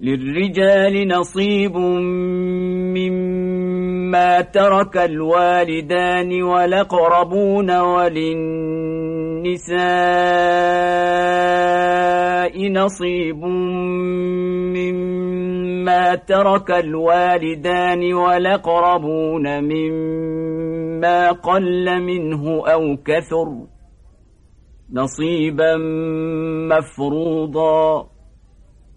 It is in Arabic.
للرجال نصيب مما ترك الوالدان ولقربون وللنساء نصيب مما ترك الوالدان ولقربون مما قل منه أو كثر نصيبا مفروضا